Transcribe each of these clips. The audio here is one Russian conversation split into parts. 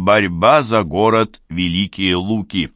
Борьба за город Великие Луки.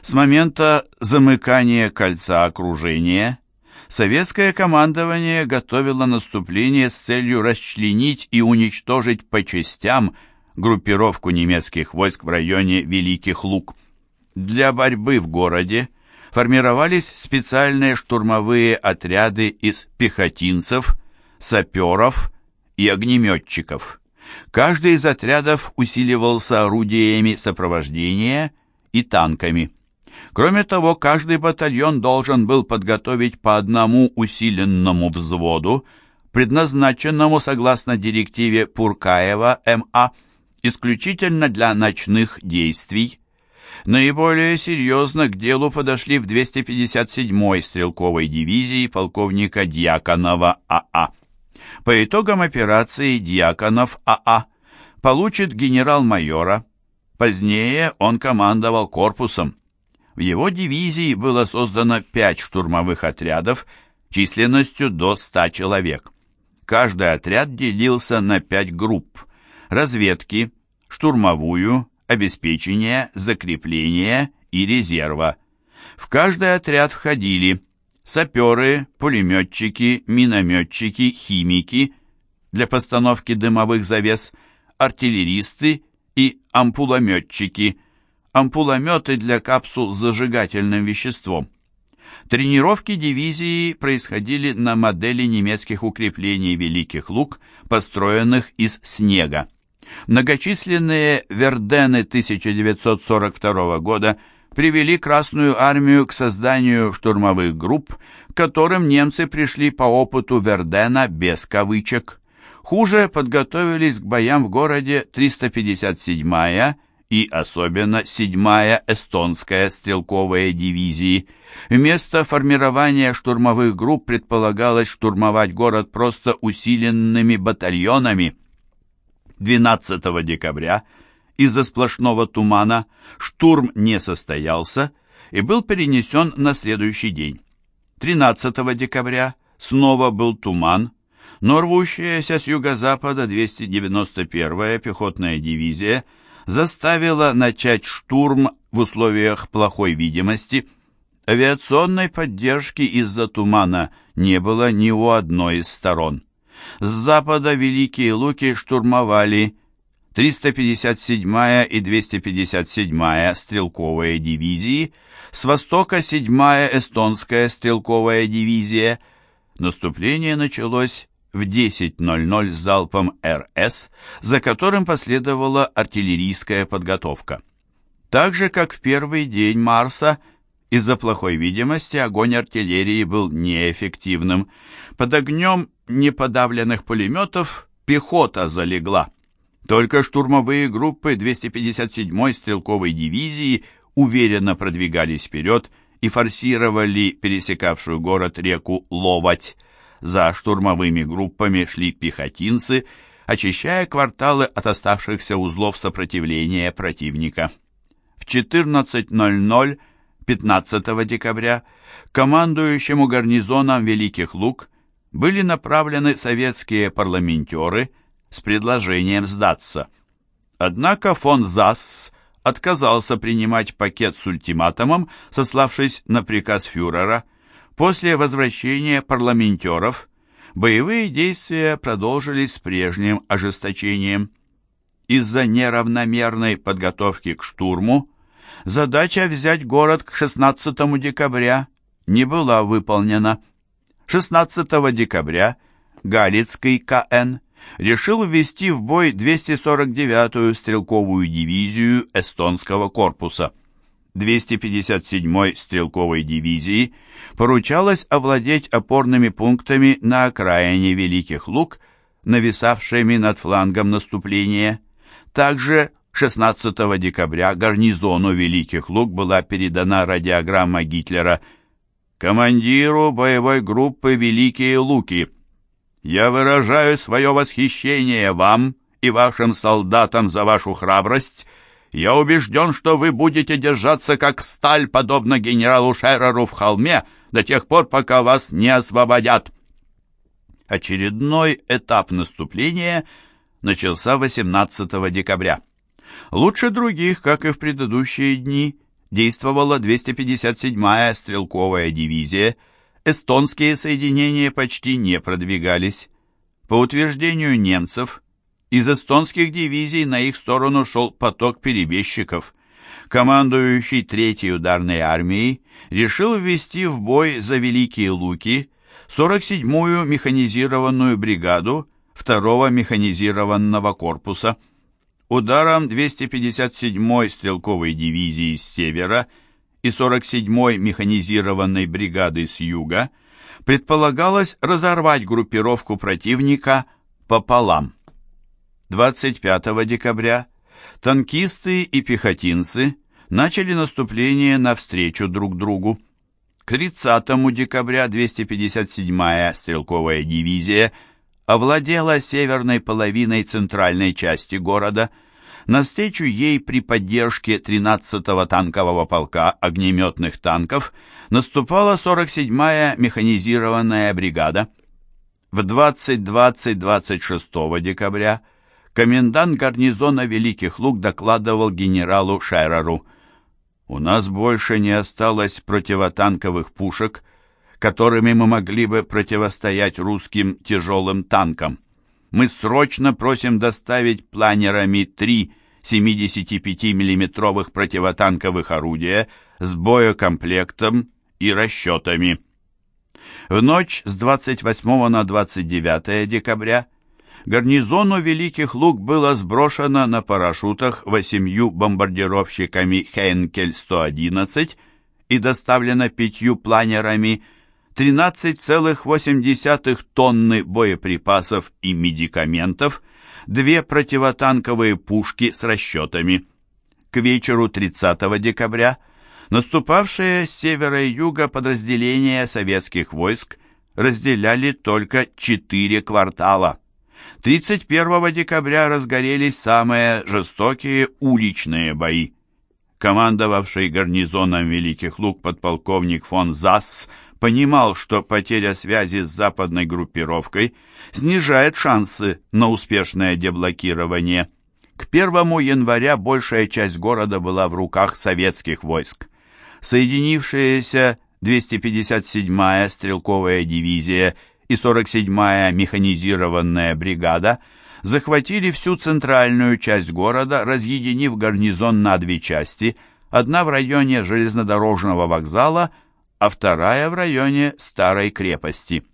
С момента замыкания кольца окружения советское командование готовило наступление с целью расчленить и уничтожить по частям группировку немецких войск в районе Великих Лук. Для борьбы в городе формировались специальные штурмовые отряды из пехотинцев, саперов и огнеметчиков. Каждый из отрядов усиливался орудиями сопровождения и танками. Кроме того, каждый батальон должен был подготовить по одному усиленному взводу, предназначенному согласно директиве Пуркаева МА исключительно для ночных действий. Наиболее серьезно к делу подошли в 257-й стрелковой дивизии полковника Дьяконова АА. По итогам операции Дьяконов АА получит генерал-майора. Позднее он командовал корпусом. В его дивизии было создано пять штурмовых отрядов численностью до 100 человек. Каждый отряд делился на пять групп – разведки, штурмовую, обеспечения, закрепления и резерва. В каждый отряд входили саперы, пулеметчики, минометчики, химики для постановки дымовых завес, артиллеристы и ампулометчики, ампулометы для капсул с зажигательным веществом. Тренировки дивизии происходили на модели немецких укреплений Великих Луг, построенных из снега. Многочисленные Вердены 1942 года привели Красную армию к созданию штурмовых групп, которым немцы пришли по опыту Вердена без кавычек. Хуже подготовились к боям в городе 357-я и особенно 7-я эстонская стрелковая дивизии. Вместо формирования штурмовых групп предполагалось штурмовать город просто усиленными батальонами – 12 декабря из-за сплошного тумана штурм не состоялся и был перенесен на следующий день. 13 декабря снова был туман, но рвущаяся с юго-запада 291-я пехотная дивизия заставила начать штурм в условиях плохой видимости. Авиационной поддержки из-за тумана не было ни у одной из сторон. С запада Великие Луки штурмовали 357-я и 257-я стрелковые дивизии, с востока 7-я эстонская стрелковая дивизия. Наступление началось в 10.00 с залпом РС, за которым последовала артиллерийская подготовка. Так же, как в первый день Марса, из-за плохой видимости огонь артиллерии был неэффективным. Под огнем неподавленных пулеметов пехота залегла. Только штурмовые группы 257-й стрелковой дивизии уверенно продвигались вперед и форсировали пересекавшую город реку Ловать. За штурмовыми группами шли пехотинцы, очищая кварталы от оставшихся узлов сопротивления противника. В 14.00 15 декабря командующему гарнизоном Великих Луг были направлены советские парламентеры с предложением сдаться. Однако фон Засс отказался принимать пакет с ультиматумом, сославшись на приказ фюрера. После возвращения парламентеров боевые действия продолжились с прежним ожесточением. Из-за неравномерной подготовки к штурму задача взять город к 16 декабря не была выполнена. 16 декабря Галицкий КН решил ввести в бой 249-ю стрелковую дивизию эстонского корпуса. 257-й стрелковой дивизии поручалось овладеть опорными пунктами на окраине Великих Луг, нависавшими над флангом наступления. Также 16 декабря гарнизону Великих Луг была передана радиограмма Гитлера командиру боевой группы «Великие Луки». Я выражаю свое восхищение вам и вашим солдатам за вашу храбрость. Я убежден, что вы будете держаться как сталь, подобно генералу Шереру в холме, до тех пор, пока вас не освободят. Очередной этап наступления начался 18 декабря. Лучше других, как и в предыдущие дни, действовала 257-я стрелковая дивизия, эстонские соединения почти не продвигались. По утверждению немцев, из эстонских дивизий на их сторону шел поток перебежчиков. Командующий Третьей ударной армией решил ввести в бой за Великие Луки 47-ю механизированную бригаду 2-го механизированного корпуса. Ударом 257-й стрелковой дивизии с севера и 47-й механизированной бригады с юга предполагалось разорвать группировку противника пополам. 25 декабря танкисты и пехотинцы начали наступление навстречу друг другу. К 30 декабря 257-я стрелковая дивизия овладела северной половиной центральной части города. Навстречу ей при поддержке 13-го танкового полка огнеметных танков наступала 47-я механизированная бригада. В 20-20-26 декабря комендант гарнизона Великих Луг докладывал генералу Шереру. «У нас больше не осталось противотанковых пушек, которыми мы могли бы противостоять русским тяжелым танкам. Мы срочно просим доставить планерами три 75 миллиметровых противотанковых орудия с боекомплектом и расчетами». В ночь с 28 на 29 декабря гарнизону Великих Луг было сброшено на парашютах восемью бомбардировщиками Хейнкель-111 и доставлено пятью планерами 13,8 тонны боеприпасов и медикаментов, две противотанковые пушки с расчетами. К вечеру 30 декабря наступавшие с севера и юга подразделения советских войск разделяли только четыре квартала. 31 декабря разгорелись самые жестокие уличные бои. Командовавший гарнизоном Великих Луг подполковник фон Засс понимал, что потеря связи с западной группировкой снижает шансы на успешное деблокирование. К 1 января большая часть города была в руках советских войск. Соединившиеся 257-я стрелковая дивизия и 47-я механизированная бригада захватили всю центральную часть города, разъединив гарнизон на две части, одна в районе железнодорожного вокзала, а вторая в районе старой крепости.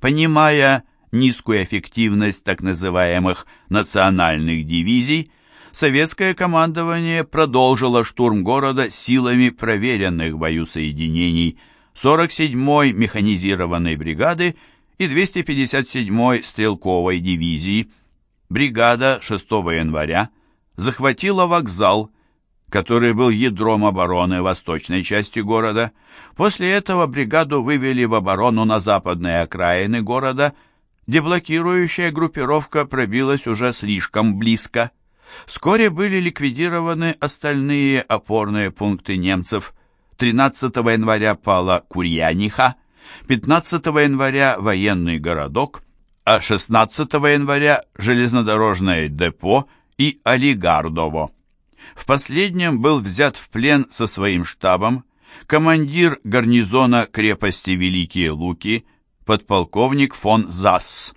Понимая низкую эффективность так называемых национальных дивизий, советское командование продолжило штурм города силами проверенных в бою соединений – 47-й механизированной бригады и 257-й стрелковой дивизии. Бригада 6 января захватила вокзал, который был ядром обороны восточной части города. После этого бригаду вывели в оборону на западные окраины города. Деблокирующая группировка пробилась уже слишком близко. Вскоре были ликвидированы остальные опорные пункты немцев – 13 января пала Курьяниха, 15 января военный городок, а 16 января железнодорожное депо и Алигардово. В последнем был взят в плен со своим штабом командир гарнизона крепости Великие Луки, подполковник фон Засс.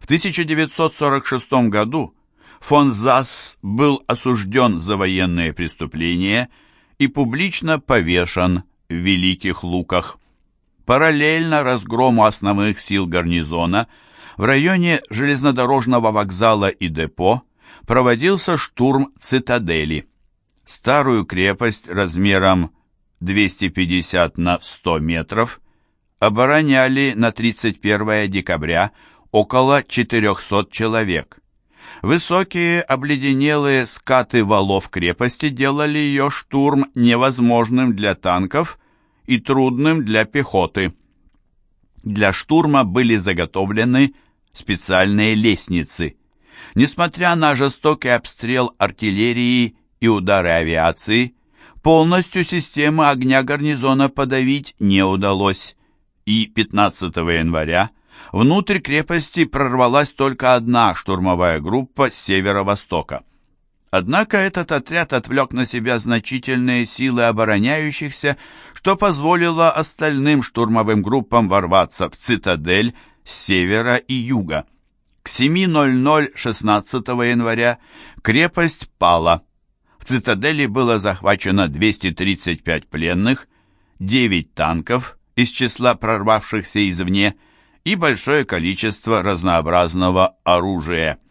В 1946 году фон Засс был осужден за военные преступления – и публично повешен в Великих Луках. Параллельно разгрому основных сил гарнизона в районе железнодорожного вокзала и депо проводился штурм цитадели. Старую крепость размером 250 на 100 метров обороняли на 31 декабря около 400 человек. Высокие обледенелые скаты валов крепости делали ее штурм невозможным для танков и трудным для пехоты. Для штурма были заготовлены специальные лестницы. Несмотря на жестокий обстрел артиллерии и удары авиации, полностью систему огня гарнизона подавить не удалось, и 15 января Внутрь крепости прорвалась только одна штурмовая группа с северо-востока. Однако этот отряд отвлек на себя значительные силы обороняющихся, что позволило остальным штурмовым группам ворваться в цитадель с севера и юга. К 7.00 16 января крепость пала. В цитадели было захвачено 235 пленных, 9 танков из числа прорвавшихся извне и большое количество разнообразного оружия.